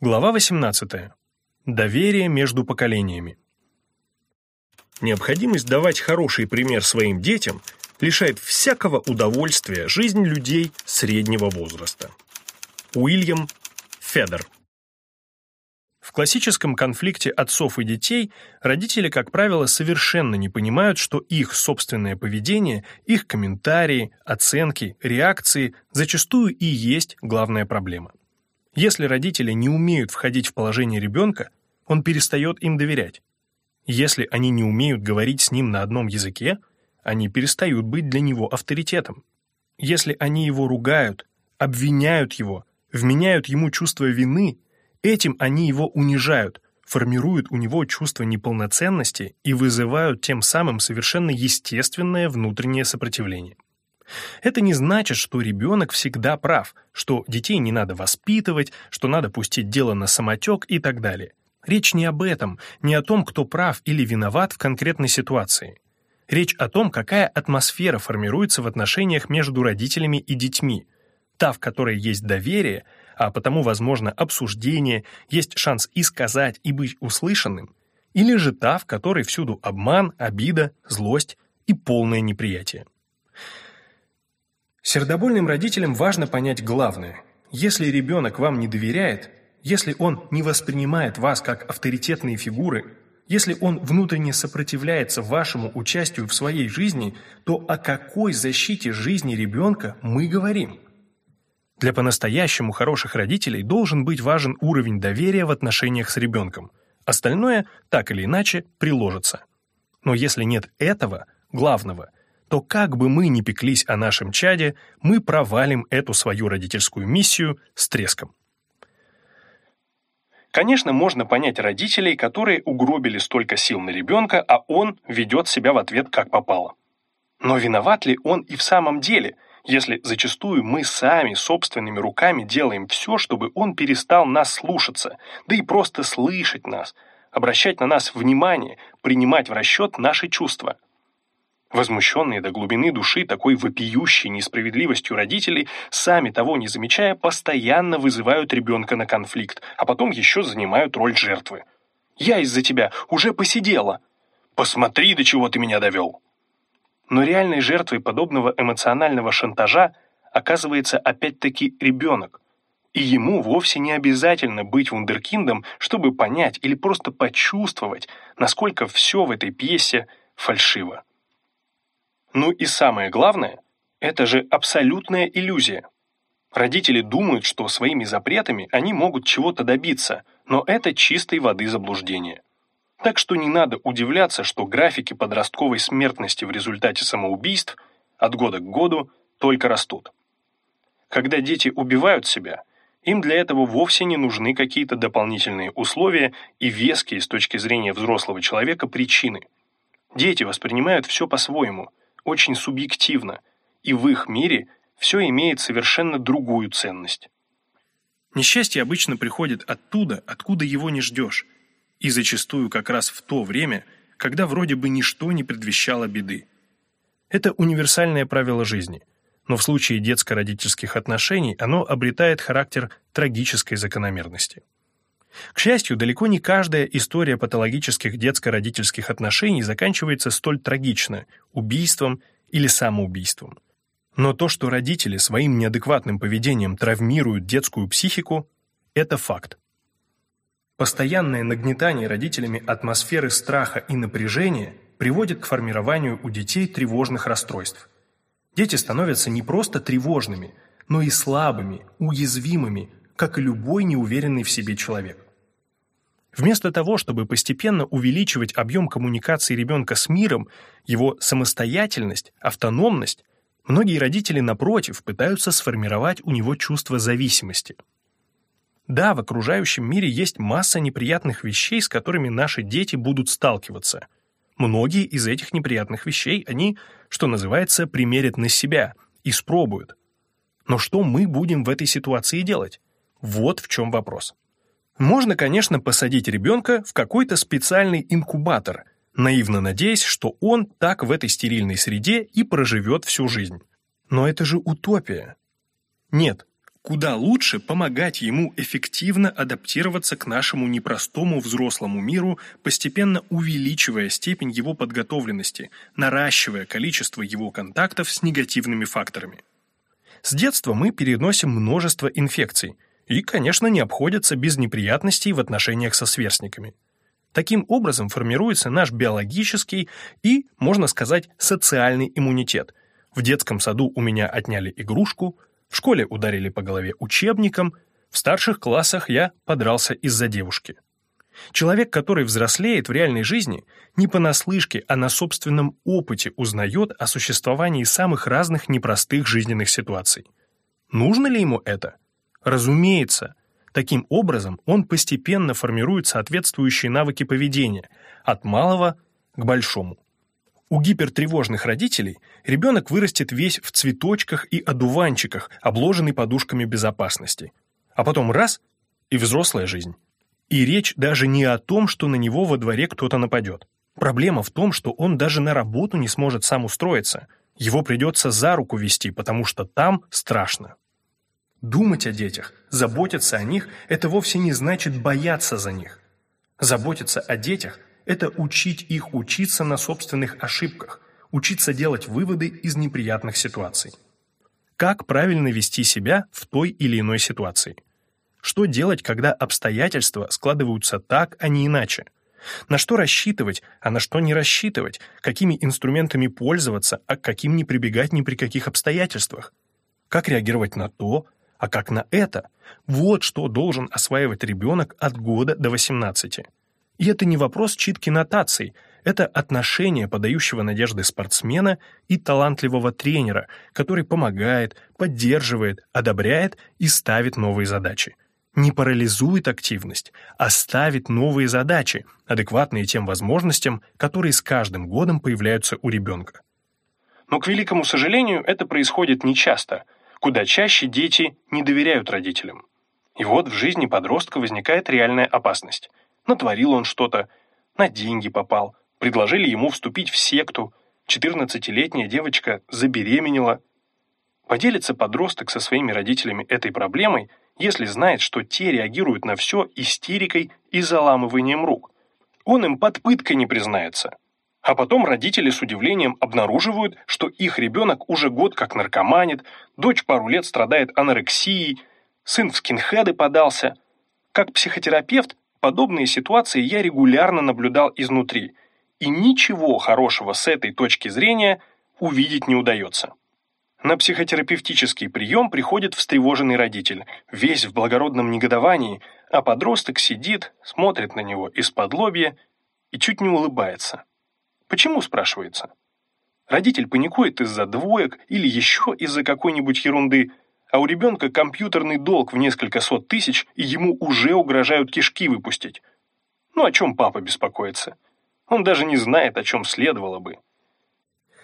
Глава 18. Доверие между поколениями. Необходимость давать хороший пример своим детям лишает всякого удовольствия жизнь людей среднего возраста. Уильям Федер. В классическом конфликте отцов и детей родители, как правило, совершенно не понимают, что их собственное поведение, их комментарии, оценки, реакции зачастую и есть главная проблема. Если родители не умеют входить в положение ребенка, он перестает им доверять. Если они не умеют говорить с ним на одном языке, они перестают быть для него авторитетом. Если они его ругают, обвиняют его, вменяют ему чувство вины, этим они его унижают, формируют у него чувство неполноценности и вызывают тем самым совершенно естественное внутреннее сопротивление. Это не значит, что ребенок всегда прав, что детей не надо воспитывать, что надо пустить дело на самотек и так далее. Речь не об этом, не о том, кто прав или виноват в конкретной ситуации. Речь о том, какая атмосфера формируется в отношениях между родителями и детьми. Та, в которой есть доверие, а потому возможно обсуждение, есть шанс и сказать, и быть услышанным, или же та, в которой всюду обман, обида, злость и полное неприятие. Сердобольным родителям важно понять главное. Если ребенок вам не доверяет, если он не воспринимает вас как авторитетные фигуры, если он внутренне сопротивляется вашему участию в своей жизни, то о какой защите жизни ребенка мы говорим? Для по-настоящему хороших родителей должен быть важен уровень доверия в отношениях с ребенком. Остальное, так или иначе, приложится. Но если нет этого, главного – то как бы мы ни пеклись о нашем чаде, мы провалим эту свою родительскую миссию с треском. Конечно, можно понять родителей, которые угробили столько сил на ребенка, а он ведет себя в ответ как попало. Но виноват ли он и в самом деле, если зачастую мы сами собственными руками делаем все, чтобы он перестал нас слушаться, да и просто слышать нас, обращать на нас внимание, принимать в расчет наши чувства – Возмущенные до глубины души такой вопиющей несправедливостью родителей, сами того не замечая, постоянно вызывают ребенка на конфликт, а потом еще занимают роль жертвы. «Я из-за тебя уже посидела!» «Посмотри, до чего ты меня довел!» Но реальной жертвой подобного эмоционального шантажа оказывается опять-таки ребенок. И ему вовсе не обязательно быть вундеркиндом, чтобы понять или просто почувствовать, насколько все в этой пьесе фальшиво. Ну и самое главное, это же абсолютная иллюзия. Родители думают, что своими запретами они могут чего-то добиться, но это чистой воды заблуждение. Так что не надо удивляться, что графики подростковой смертности в результате самоубийств от года к году только растут. Когда дети убивают себя, им для этого вовсе не нужны какие-то дополнительные условия и веские с точки зрения взрослого человека причины. Дети воспринимают все по-своему, очень субъективно, и в их мире все имеет совершенно другую ценность. Несчастье обычно приходит оттуда, откуда его не ждешь, и зачастую как раз в то время, когда вроде бы ничто не предвещало беды. Это универсальное правило жизни, но в случае детско-родительских отношений оно обретает характер трагической закономерности. К счастью, далеко не каждая история патологических детско-родительских отношений заканчивается столь трагично – убийством или самоубийством. Но то, что родители своим неадекватным поведением травмируют детскую психику – это факт. Постоянное нагнетание родителями атмосферы страха и напряжения приводит к формированию у детей тревожных расстройств. Дети становятся не просто тревожными, но и слабыми, уязвимыми, как и любой неуверенный в себе человек. Вместо того, чтобы постепенно увеличивать объем коммуникации ребенка с миром, его самостоятельность, автономность, многие родители, напротив, пытаются сформировать у него чувство зависимости. Да, в окружающем мире есть масса неприятных вещей, с которыми наши дети будут сталкиваться. Многие из этих неприятных вещей они, что называется, примерят на себя, испробуют. Но что мы будем в этой ситуации делать? Вот в чем вопрос. Можно, конечно, посадить ребенка в какой-то специальный инкубатор, наивно надеясь, что он так в этой стерильной среде и проживет всю жизнь. Но это же утопия. Нет, Куда лучше помогать ему эффективно адаптироваться к нашему непростому взрослому миру, постепенно увеличивая степень его подготовленности, наращивая количество его контактов с негативными факторами. С детства мы переносим множество инфекций и, конечно, не обходятся без неприятностей в отношениях со сверстниками. Таким образом формируется наш биологический и, можно сказать, социальный иммунитет. В детском саду у меня отняли игрушку, в школе ударили по голове учебником, в старших классах я подрался из-за девушки. Человек, который взрослеет в реальной жизни, не понаслышке, а на собственном опыте узнает о существовании самых разных непростых жизненных ситуаций. Нужно ли ему это? Разумеется. Таким образом, он постепенно формирует соответствующие навыки поведения, от малого к большому. У гипертревожных родителей ребенок вырастет весь в цветочках и одуванчиках, обложенный подушками безопасности. А потом раз — и взрослая жизнь. И речь даже не о том, что на него во дворе кто-то нападет. Проблема в том, что он даже на работу не сможет сам устроиться. Его придется за руку вести, потому что там страшно. Думать о детях, заботиться о них – это вовсе не значит бояться за них. Заботиться о детях это учить их учиться на собственных ошибках, учиться делать выводы из неприятных ситуаций. Как правильно вести себя в той или иной ситуации? Что делать, когда обстоятельства складываются так, а не иначе? На что рассчитывать, а на что не рассчитывать? Какими инструментами пользоваться, а к каким не прибегать ни при каких обстоятельствах? Как реагировать на то, а как на это? Вот что должен осваивать ребенок от года до 18. И это не вопрос читки нотаций, это отношение подающего надежды спортсмена и талантливого тренера, который помогает, поддерживает, одобряет и ставит новые задачи. Не парализует активность, а ставит новые задачи, адекватные тем возможностям, которые с каждым годом появляются у ребенка. Но, к великому сожалению, это происходит нечасто. Куда чаще дети не доверяют родителям. И вот в жизни подростка возникает реальная опасность – Натворил он что-то, на деньги попал, предложили ему вступить в секту, 14-летняя девочка забеременела. Поделится подросток со своими родителями этой проблемой, если знает, что те реагируют на все истерикой и заламыванием рук. Он им под пыткой не признается. А потом родители с удивлением обнаруживают, что их ребенок уже год как наркоманит, дочь пару лет страдает анорексией, сын в скинхеды подался. Как психотерапевт Подобные ситуации я регулярно наблюдал изнутри, и ничего хорошего с этой точки зрения увидеть не удается. На психотерапевтический прием приходит встревоженный родитель, весь в благородном негодовании, а подросток сидит, смотрит на него из-под лобья и чуть не улыбается. Почему, спрашивается? Родитель паникует из-за двоек или еще из-за какой-нибудь ерунды – а у ребенка компьютерный долг в несколько сот тысяч, и ему уже угрожают кишки выпустить. Ну о чем папа беспокоится? Он даже не знает, о чем следовало бы.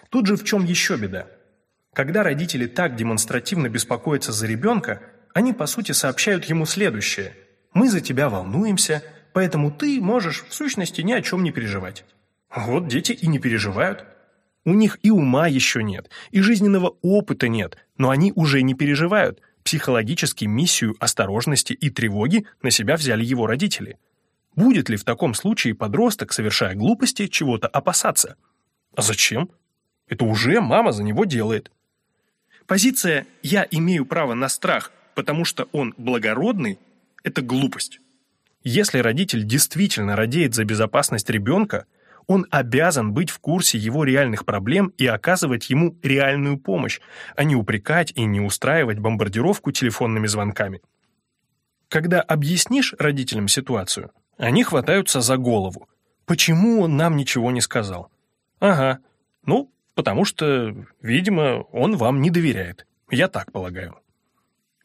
Тут же в чем еще беда? Когда родители так демонстративно беспокоятся за ребенка, они по сути сообщают ему следующее. «Мы за тебя волнуемся, поэтому ты можешь в сущности ни о чем не переживать». Вот дети и не переживают. У них и ума еще нет, и жизненного опыта нет, но они уже не переживают. Психологически миссию осторожности и тревоги на себя взяли его родители. Будет ли в таком случае подросток, совершая глупости, чего-то опасаться? А зачем? Это уже мама за него делает. Позиция «я имею право на страх, потому что он благородный» – это глупость. Если родитель действительно радеет за безопасность ребенка, он обязан быть в курсе его реальных проблем и оказывать ему реальную помощь, а не упрекать и не устраивать бомбардировку телефонными звонками. Когда объяснишь родителям ситуацию, они хватаются за голову. Почему он нам ничего не сказал? Ага, ну, потому что, видимо, он вам не доверяет. Я так полагаю.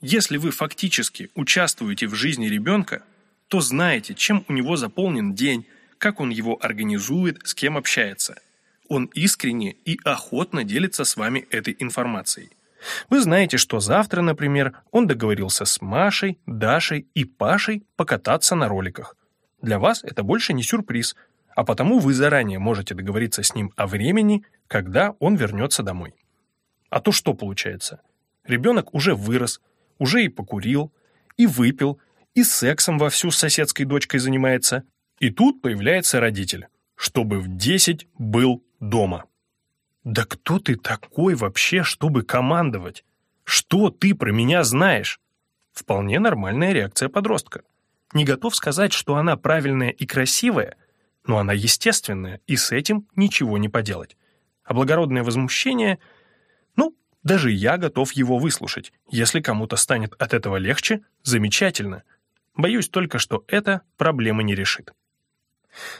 Если вы фактически участвуете в жизни ребенка, то знаете, чем у него заполнен день, как он его организует, с кем общается. Он искренне и охотно делится с вами этой информацией. Вы знаете, что завтра, например, он договорился с Машей, Дашей и Пашей покататься на роликах. Для вас это больше не сюрприз, а потому вы заранее можете договориться с ним о времени, когда он вернется домой. А то что получается? Ребенок уже вырос, уже и покурил, и выпил, и сексом вовсю с соседской дочкой занимается. И тут появляется родитель, чтобы в десять был дома. Да кто ты такой вообще, чтобы командовать? Что ты про меня знаешь? Вполне нормальная реакция подростка. Не готов сказать, что она правильная и красивая, но она естественная, и с этим ничего не поделать. А благородное возмущение, ну, даже я готов его выслушать. Если кому-то станет от этого легче, замечательно. Боюсь только, что это проблемы не решит.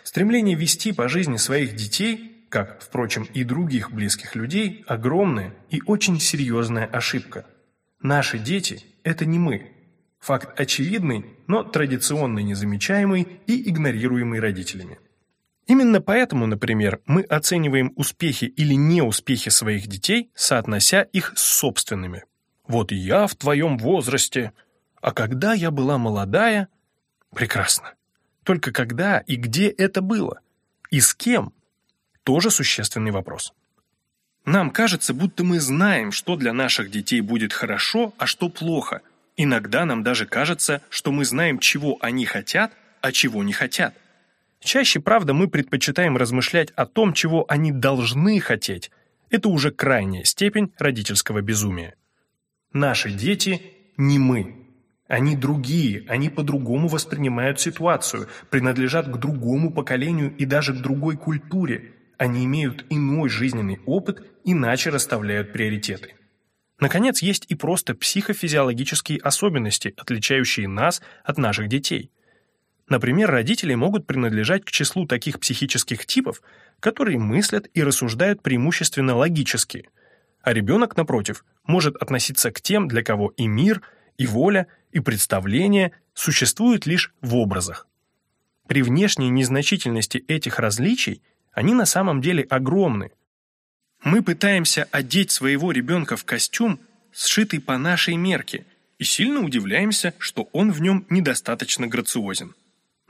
Стремление вести по жизни своих детей, как, впрочем, и других близких людей, огромная и очень серьезная ошибка. Наши дети – это не мы. Факт очевидный, но традиционно незамечаемый и игнорируемый родителями. Именно поэтому, например, мы оцениваем успехи или неуспехи своих детей, соотнося их с собственными. Вот я в твоем возрасте, а когда я была молодая... Прекрасно. Только когда и где это было? И с кем? Тоже существенный вопрос. Нам кажется, будто мы знаем, что для наших детей будет хорошо, а что плохо. Иногда нам даже кажется, что мы знаем, чего они хотят, а чего не хотят. Чаще, правда, мы предпочитаем размышлять о том, чего они должны хотеть. Это уже крайняя степень родительского безумия. Наши дети не мы. Они другие, они по-другому воспринимают ситуацию, принадлежат к другому поколению и даже к другой культуре. Они имеют иной жизненный опыт, иначе расставляют приоритеты. Наконец, есть и просто психофизиологические особенности, отличающие нас от наших детей. Например, родители могут принадлежать к числу таких психических типов, которые мыслят и рассуждают преимущественно логически, а ребенок, напротив, может относиться к тем, для кого и мир, и воля – и представления существуют лишь в образах. При внешней незначительности этих различий они на самом деле огромны. Мы пытаемся одеть своего ребенка в костюм, сшитый по нашей мерке, и сильно удивляемся, что он в нем недостаточно грациозен.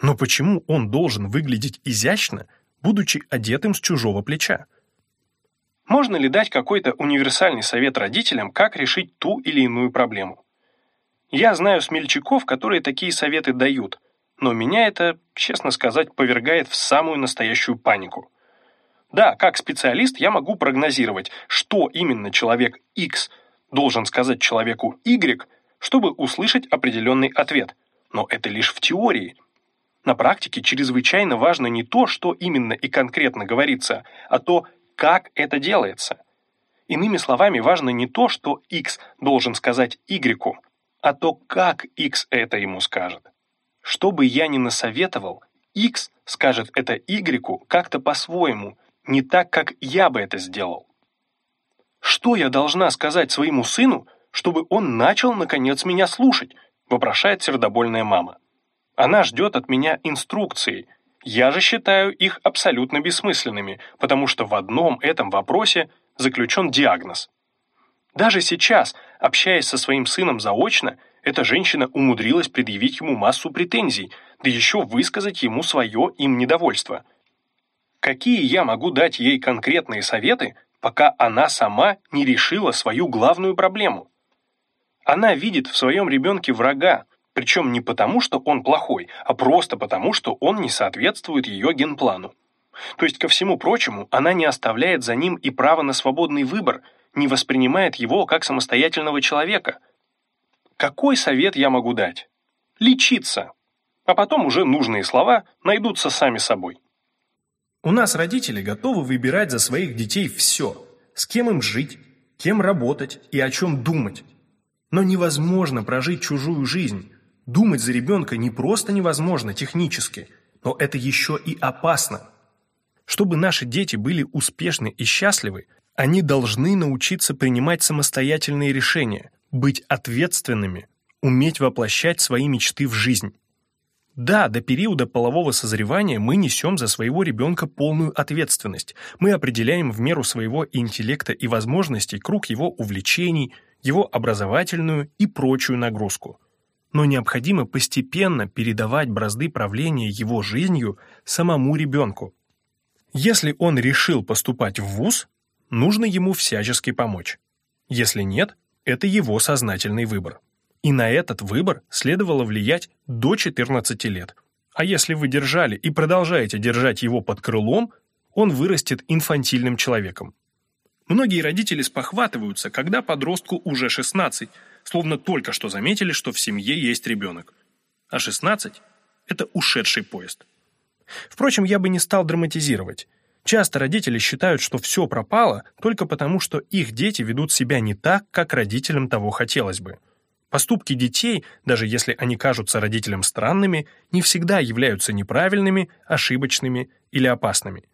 Но почему он должен выглядеть изящно, будучи одетым с чужого плеча? Можно ли дать какой-то универсальный совет родителям, как решить ту или иную проблему? Я знаю смельчаков, которые такие советы дают, но меня это, честно сказать, повергает в самую настоящую панику. Да, как специалист я могу прогнозировать, что именно человек X должен сказать человеку Y, чтобы услышать определенный ответ, но это лишь в теории. На практике чрезвычайно важно не то, что именно и конкретно говорится, а то, как это делается. Иными словами, важно не то, что X должен сказать Y, а то как X это ему скажет. Что бы я ни насоветовал, X скажет это Y как-то по-своему, не так, как я бы это сделал. Что я должна сказать своему сыну, чтобы он начал, наконец, меня слушать, вопрошает сердобольная мама. Она ждет от меня инструкции. Я же считаю их абсолютно бессмысленными, потому что в одном этом вопросе заключен диагноз. Даже сейчас, общаясь со своим сыном заочно, эта женщина умудрилась предъявить ему массу претензий, да еще высказать ему свое им недовольство. Какие я могу дать ей конкретные советы, пока она сама не решила свою главную проблему? Она видит в своем ребенке врага, причем не потому, что он плохой, а просто потому, что он не соответствует ее генплану. То есть, ко всему прочему, она не оставляет за ним и право на свободный выбор – не воспринимает его как самостоятельного человека. Какой совет я могу дать? Лечиться. А потом уже нужные слова найдутся сами собой. У нас родители готовы выбирать за своих детей все. С кем им жить, кем работать и о чем думать. Но невозможно прожить чужую жизнь. Думать за ребенка не просто невозможно технически, но это еще и опасно. Чтобы наши дети были успешны и счастливы, они должны научиться принимать самостоятельные решения, быть ответственными, уметь воплощать свои мечты в жизнь. Да, до периода полового созревания мы несем за своего ребенка полную ответственность. Мы определяем в меру своего интеллекта и возможностей круг его увлечений, его образовательную и прочую нагрузку. Но необходимо постепенно передавать бразды правления его жизнью самому ребенку. Если он решил поступать в ВУЗ, нужно ему всячески помочь. Если нет, это его сознательный выбор. И на этот выбор следовало влиять до 14 лет. А если вы держали и продолжаете держать его под крылом, он вырастет инфантильным человеком. Многие родители спохватываются, когда подростку уже 16, словно только что заметили, что в семье есть ребенок. А 16 – это ушедший поезд. Впрочем, я бы не стал драматизировать. Часто родители считают, что все пропало только потому, что их дети ведут себя не так, как родителям того хотелось бы. Поступки детей, даже если они кажутся родителям странными, не всегда являются неправильными, ошибочными или опасными.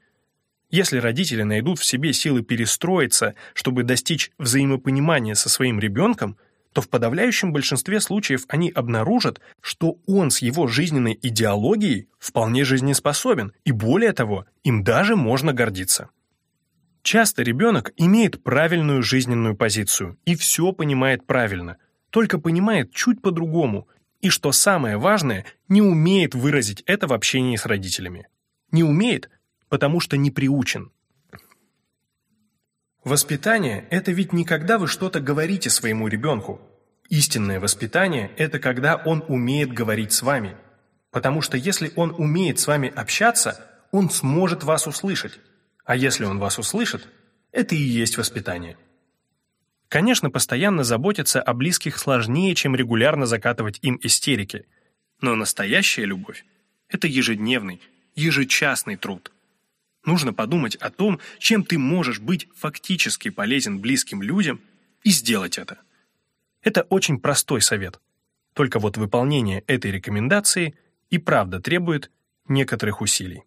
Если родители найдут в себе силы перестроиться, чтобы достичь взаимопонимания со своим ребенком, то в подавляющем большинстве случаев они обнаружат, что он с его жизненной идеологией вполне жизнеспособен, и более того, им даже можно гордиться. Часто ребенок имеет правильную жизненную позицию и все понимает правильно, только понимает чуть по-другому, и, что самое важное, не умеет выразить это в общении с родителями. Не умеет, потому что не приучен. Воспитание – это ведь не когда вы что-то говорите своему ребенку. Истинное воспитание – это когда он умеет говорить с вами. Потому что если он умеет с вами общаться, он сможет вас услышать. А если он вас услышит, это и есть воспитание. Конечно, постоянно заботиться о близких сложнее, чем регулярно закатывать им истерики. Но настоящая любовь – это ежедневный, ежечасный труд. Нужно подумать о том, чем ты можешь быть фактически полезен близким людям и сделать это. Это очень простой совет. Только вот выполнение этой рекомендации и правда требует некоторых усилий.